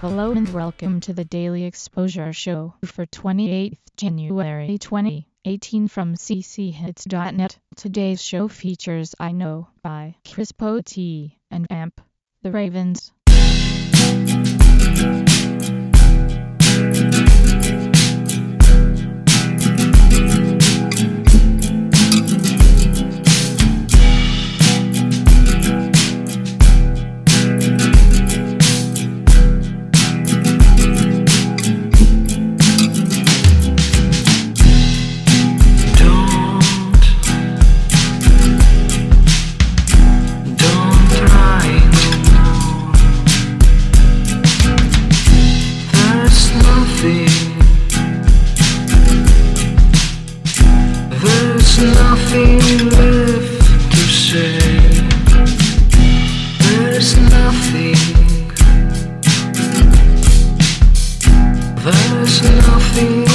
Hello and welcome to the Daily Exposure Show for 28th January 2018 from cchits.net. Today's show features I Know by Crispo T and Amp. The Ravens. Nothing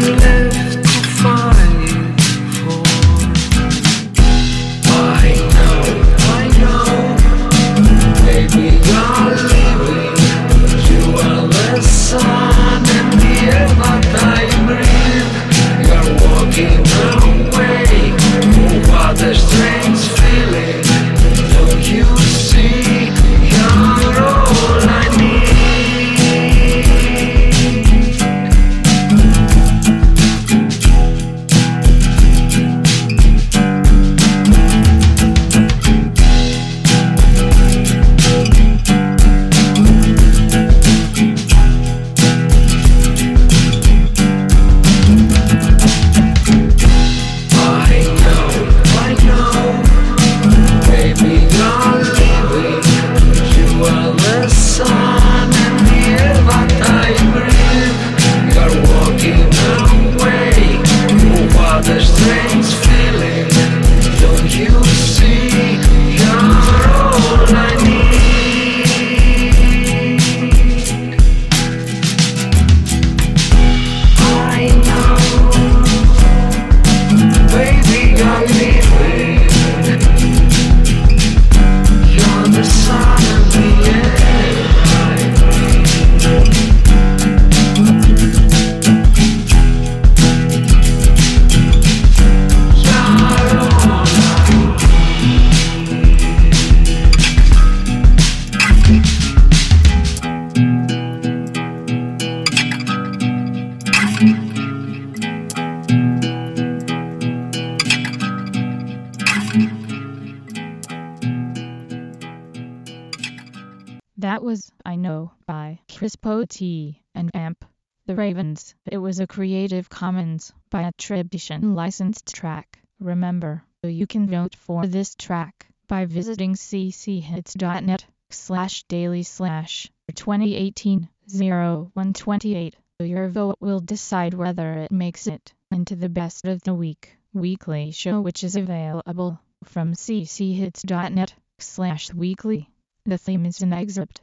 nothing was I Know by Crispo T and Amp. The Ravens. It was a Creative Commons by attribution licensed track. Remember, you can vote for this track by visiting cchits.net slash daily slash 2018 0128. Your vote will decide whether it makes it into the best of the week weekly show which is available from cchits.net slash weekly. The theme is an excerpt